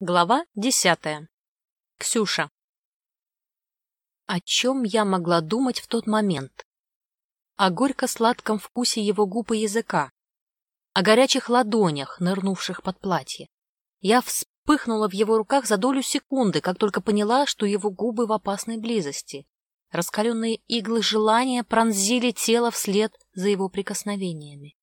Глава десятая. Ксюша. О чем я могла думать в тот момент? О горько-сладком вкусе его губ и языка, о горячих ладонях, нырнувших под платье. Я вспыхнула в его руках за долю секунды, как только поняла, что его губы в опасной близости. Раскаленные иглы желания пронзили тело вслед за его прикосновениями.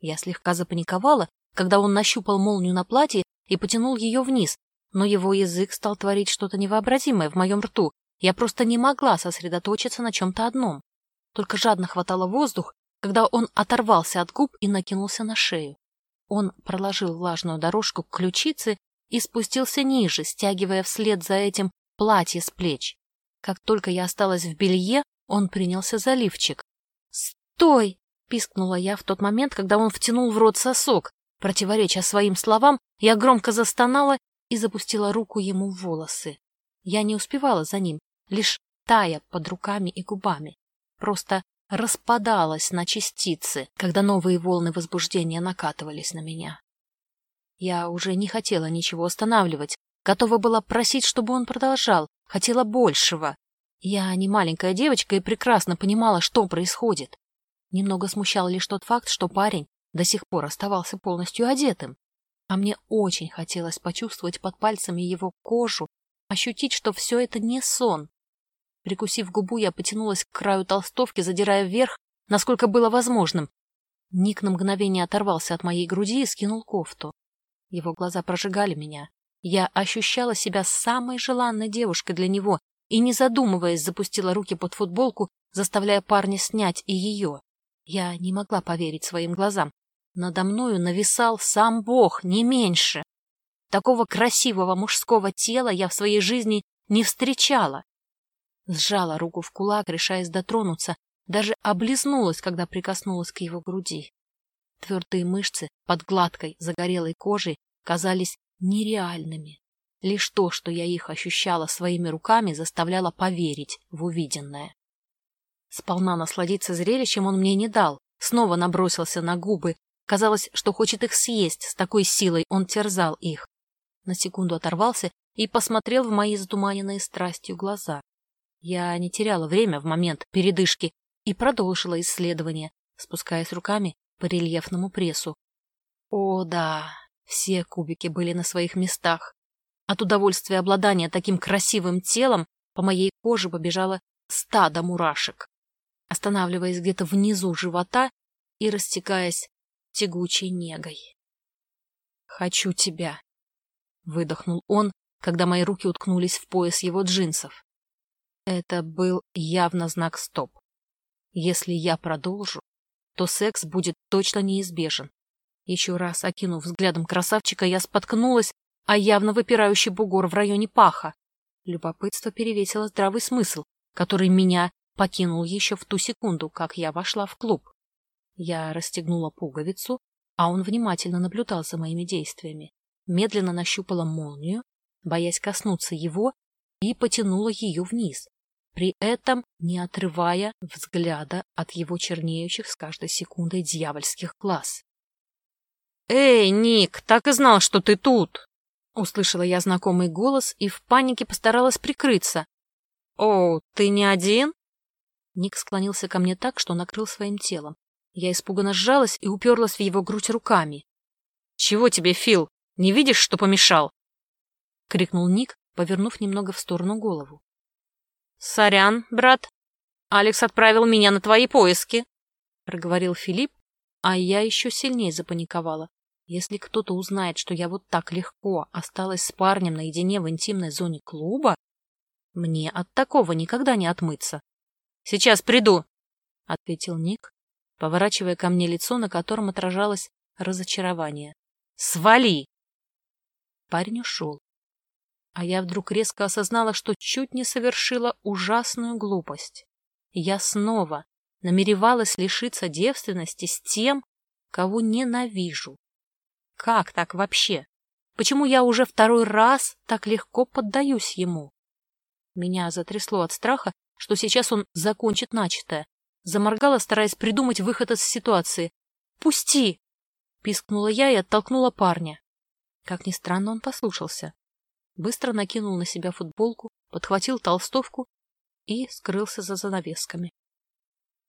Я слегка запаниковала, когда он нащупал молнию на платье и потянул ее вниз, но его язык стал творить что-то невообразимое в моем рту. Я просто не могла сосредоточиться на чем-то одном. Только жадно хватало воздух, когда он оторвался от губ и накинулся на шею. Он проложил влажную дорожку к ключице и спустился ниже, стягивая вслед за этим платье с плеч. Как только я осталась в белье, он принялся за лифчик. «Стой!» — пискнула я в тот момент, когда он втянул в рот сосок, Противореча своим словам, я громко застонала и запустила руку ему в волосы. Я не успевала за ним, лишь тая под руками и губами. Просто распадалась на частицы, когда новые волны возбуждения накатывались на меня. Я уже не хотела ничего останавливать, готова была просить, чтобы он продолжал, хотела большего. Я не маленькая девочка и прекрасно понимала, что происходит. Немного смущал лишь тот факт, что парень до сих пор оставался полностью одетым, а мне очень хотелось почувствовать под пальцами его кожу, ощутить, что все это не сон. Прикусив губу, я потянулась к краю толстовки, задирая вверх, насколько было возможным. Ник на мгновение оторвался от моей груди и скинул кофту. Его глаза прожигали меня. Я ощущала себя самой желанной девушкой для него и, не задумываясь, запустила руки под футболку, заставляя парня снять и ее. Я не могла поверить своим глазам. Надо мною нависал сам Бог, не меньше. Такого красивого мужского тела я в своей жизни не встречала. Сжала руку в кулак, решаясь дотронуться, даже облизнулась, когда прикоснулась к его груди. Твердые мышцы под гладкой, загорелой кожей казались нереальными. Лишь то, что я их ощущала своими руками, заставляло поверить в увиденное. Сполна насладиться зрелищем он мне не дал, снова набросился на губы, Казалось, что хочет их съесть, с такой силой он терзал их. На секунду оторвался и посмотрел в мои затуманенные страстью глаза. Я не теряла время в момент передышки и продолжила исследование, спускаясь руками по рельефному прессу. О, да, все кубики были на своих местах. От удовольствия обладания таким красивым телом по моей коже побежало стадо мурашек, останавливаясь где-то внизу живота и растекаясь тягучей негой. «Хочу тебя», — выдохнул он, когда мои руки уткнулись в пояс его джинсов. Это был явно знак «стоп». Если я продолжу, то секс будет точно неизбежен. Еще раз окинув взглядом красавчика, я споткнулась, а явно выпирающий бугор в районе паха. Любопытство перевесило здравый смысл, который меня покинул еще в ту секунду, как я вошла в клуб. Я расстегнула пуговицу, а он внимательно наблюдал за моими действиями. Медленно нащупала молнию, боясь коснуться его, и потянула ее вниз, при этом не отрывая взгляда от его чернеющих с каждой секундой дьявольских глаз. «Эй, Ник, так и знал, что ты тут!» Услышала я знакомый голос и в панике постаралась прикрыться. «О, ты не один?» Ник склонился ко мне так, что накрыл своим телом. Я испуганно сжалась и уперлась в его грудь руками. — Чего тебе, Фил? Не видишь, что помешал? — крикнул Ник, повернув немного в сторону голову. — Сорян, брат. Алекс отправил меня на твои поиски, — проговорил Филипп, а я еще сильнее запаниковала. Если кто-то узнает, что я вот так легко осталась с парнем наедине в интимной зоне клуба, мне от такого никогда не отмыться. — Сейчас приду, — ответил Ник, поворачивая ко мне лицо, на котором отражалось разочарование. «Свали!» Парень ушел. А я вдруг резко осознала, что чуть не совершила ужасную глупость. Я снова намеревалась лишиться девственности с тем, кого ненавижу. Как так вообще? Почему я уже второй раз так легко поддаюсь ему? Меня затрясло от страха, что сейчас он закончит начатое, Заморгала, стараясь придумать выход из ситуации. «Пусти!» — пискнула я и оттолкнула парня. Как ни странно, он послушался. быстро накинул на себя футболку, подхватил толстовку и скрылся за занавесками.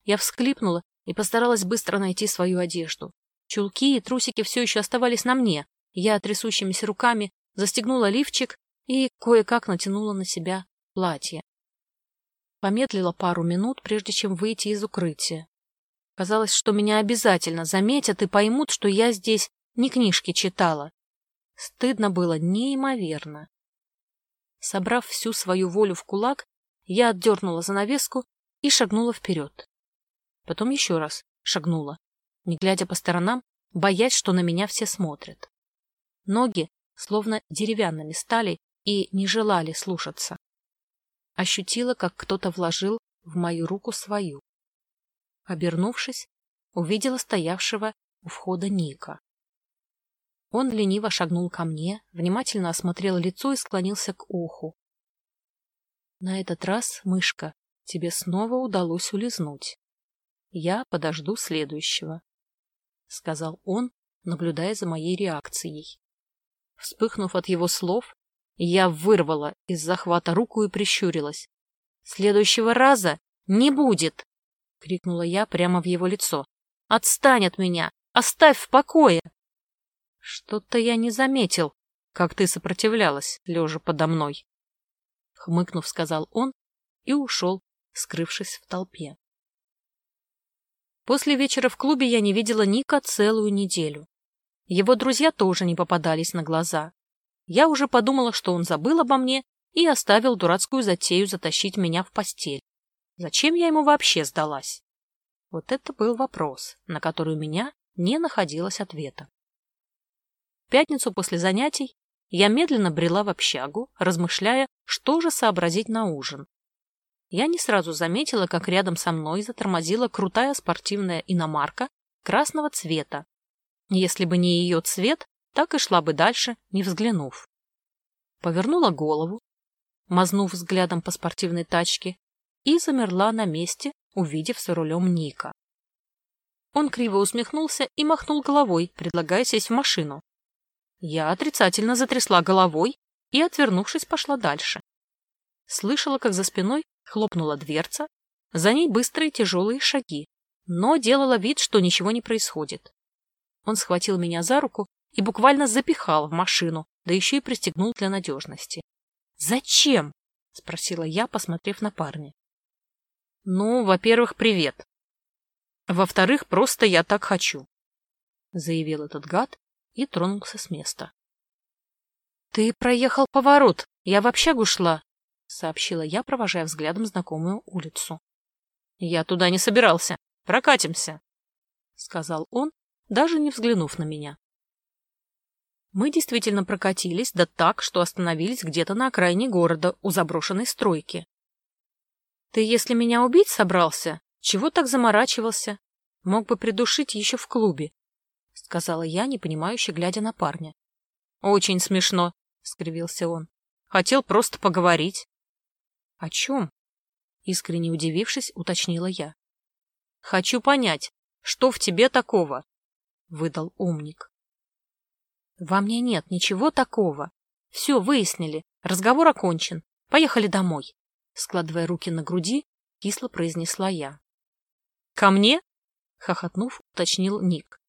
Я всхлипнула и постаралась быстро найти свою одежду. Чулки и трусики все еще оставались на мне. Я трясущимися руками застегнула лифчик и кое-как натянула на себя платье. Помедлила пару минут, прежде чем выйти из укрытия. Казалось, что меня обязательно заметят и поймут, что я здесь не книжки читала. Стыдно было неимоверно. Собрав всю свою волю в кулак, я отдернула занавеску и шагнула вперед. Потом еще раз шагнула, не глядя по сторонам, боясь, что на меня все смотрят. Ноги словно деревянными стали и не желали слушаться. Ощутила, как кто-то вложил в мою руку свою. Обернувшись, увидела стоявшего у входа Ника. Он лениво шагнул ко мне, внимательно осмотрел лицо и склонился к уху. На этот раз, мышка, тебе снова удалось улизнуть. Я подожду следующего, — сказал он, наблюдая за моей реакцией. Вспыхнув от его слов, я вырвала из захвата руку и прищурилась. «Следующего раза не будет!» — крикнула я прямо в его лицо. «Отстань от меня! Оставь в покое!» «Что-то я не заметил, как ты сопротивлялась, лежа подо мной!» Хмыкнув, сказал он и ушел, скрывшись в толпе. После вечера в клубе я не видела Ника целую неделю. Его друзья тоже не попадались на глаза. Я уже подумала, что он забыл обо мне и оставил дурацкую затею затащить меня в постель. Зачем я ему вообще сдалась? Вот это был вопрос, на который у меня не находилось ответа. В пятницу после занятий я медленно брела в общагу, размышляя, что же сообразить на ужин я не сразу заметила, как рядом со мной затормозила крутая спортивная иномарка красного цвета. Если бы не ее цвет, так и шла бы дальше, не взглянув. Повернула голову, мазнув взглядом по спортивной тачке, и замерла на месте, увидев за рулем Ника. Он криво усмехнулся и махнул головой, предлагая сесть в машину. Я отрицательно затрясла головой и, отвернувшись, пошла дальше. Слышала, как за спиной Хлопнула дверца, за ней быстрые тяжелые шаги, но делала вид, что ничего не происходит. Он схватил меня за руку и буквально запихал в машину, да еще и пристегнул для надежности. «Зачем?» — спросила я, посмотрев на парня. «Ну, во-первых, привет. Во-вторых, просто я так хочу», — заявил этот гад и тронулся с места. «Ты проехал поворот, я в общагу шла», — сообщила я, провожая взглядом знакомую улицу. — Я туда не собирался. Прокатимся, — сказал он, даже не взглянув на меня. Мы действительно прокатились, да так, что остановились где-то на окраине города, у заброшенной стройки. — Ты, если меня убить собрался, чего так заморачивался? Мог бы придушить еще в клубе, — сказала я, непонимающе глядя на парня. — Очень смешно, — скривился он. — Хотел просто поговорить. «О чем?» — искренне удивившись, уточнила я. «Хочу понять, что в тебе такого?» — выдал умник. «Во мне нет ничего такого. Все выяснили, разговор окончен. Поехали домой», — складывая руки на груди, кисло произнесла я. «Ко мне?» — хохотнув, уточнил Ник.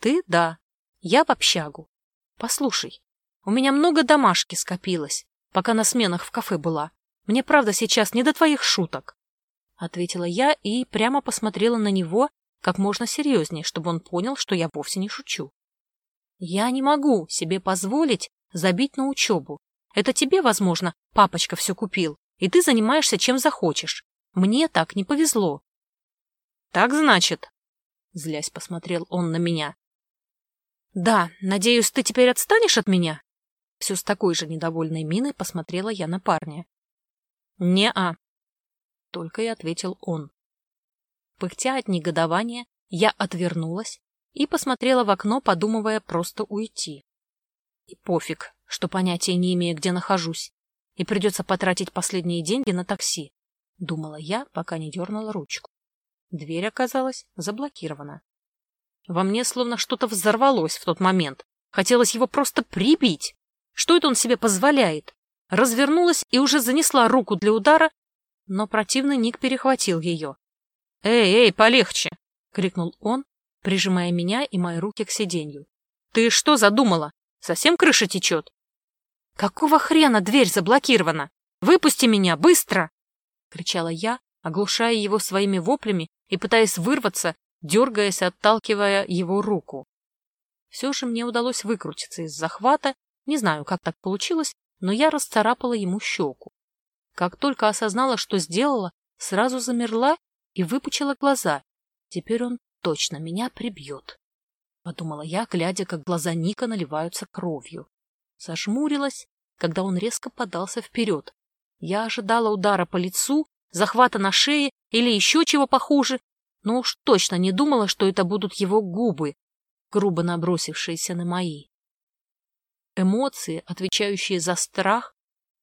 «Ты — да. Я в общагу. Послушай, у меня много домашки скопилось, пока на сменах в кафе была. Мне правда сейчас не до твоих шуток, — ответила я и прямо посмотрела на него как можно серьезнее, чтобы он понял, что я вовсе не шучу. Я не могу себе позволить забить на учебу. Это тебе, возможно, папочка все купил, и ты занимаешься чем захочешь. Мне так не повезло. — Так значит? — злясь посмотрел он на меня. — Да, надеюсь, ты теперь отстанешь от меня? Все с такой же недовольной миной посмотрела я на парня. «Не-а», — только и ответил он. Пыхтя от негодования, я отвернулась и посмотрела в окно, подумывая просто уйти. И пофиг, что понятия не имею, где нахожусь, и придется потратить последние деньги на такси, — думала я, пока не дернула ручку. Дверь оказалась заблокирована. Во мне словно что-то взорвалось в тот момент. Хотелось его просто прибить. Что это он себе позволяет? Развернулась и уже занесла руку для удара, но противный Ник перехватил ее. «Эй, эй, полегче!» — крикнул он, прижимая меня и мои руки к сиденью. «Ты что задумала? Совсем крыша течет?» «Какого хрена дверь заблокирована? Выпусти меня, быстро!» — кричала я, оглушая его своими воплями и пытаясь вырваться, дергаясь, отталкивая его руку. Все же мне удалось выкрутиться из захвата, не знаю, как так получилось, но я расцарапала ему щеку. Как только осознала, что сделала, сразу замерла и выпучила глаза. Теперь он точно меня прибьет. Подумала я, глядя, как глаза Ника наливаются кровью. Зажмурилась, когда он резко подался вперед. Я ожидала удара по лицу, захвата на шее или еще чего похуже, но уж точно не думала, что это будут его губы, грубо набросившиеся на мои. Эмоции, отвечающие за страх,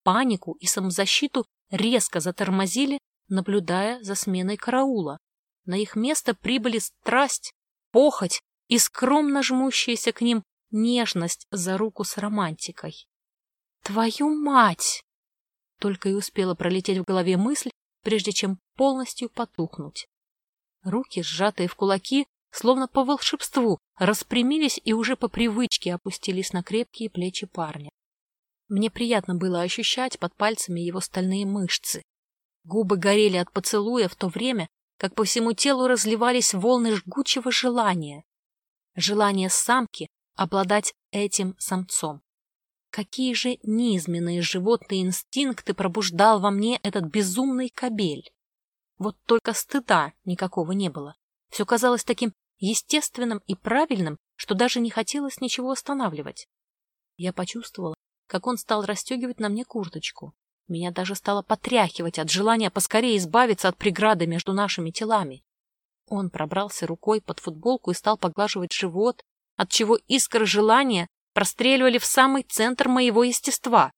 панику и самозащиту, резко затормозили, наблюдая за сменой караула. На их место прибыли страсть, похоть и скромно жмущаяся к ним нежность за руку с романтикой. «Твою мать!» Только и успела пролететь в голове мысль, прежде чем полностью потухнуть. Руки, сжатые в кулаки, словно по волшебству, распрямились и уже по привычке опустились на крепкие плечи парня. Мне приятно было ощущать под пальцами его стальные мышцы. Губы горели от поцелуя в то время, как по всему телу разливались волны жгучего желания. Желание самки обладать этим самцом. Какие же низменные животные инстинкты пробуждал во мне этот безумный кобель? Вот только стыда никакого не было. Все казалось таким естественным и правильным, что даже не хотелось ничего останавливать. Я почувствовала, как он стал расстегивать на мне курточку. Меня даже стало потряхивать от желания поскорее избавиться от преграды между нашими телами. Он пробрался рукой под футболку и стал поглаживать живот, отчего искры желания простреливали в самый центр моего естества.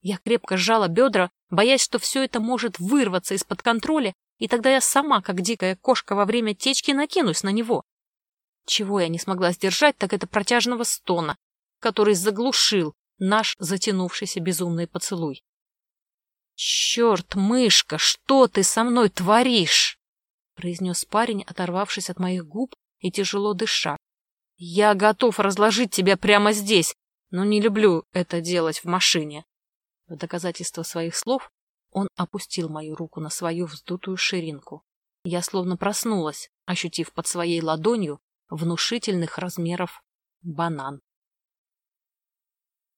Я крепко сжала бедра, боясь, что все это может вырваться из-под контроля, и тогда я сама, как дикая кошка во время течки, накинусь на него. Чего я не смогла сдержать, так это протяжного стона, который заглушил наш затянувшийся безумный поцелуй. «Черт, мышка, что ты со мной творишь?» — произнес парень, оторвавшись от моих губ и тяжело дыша. «Я готов разложить тебя прямо здесь, но не люблю это делать в машине». В доказательство своих слов он опустил мою руку на свою вздутую ширинку. Я словно проснулась, ощутив под своей ладонью внушительных размеров банан.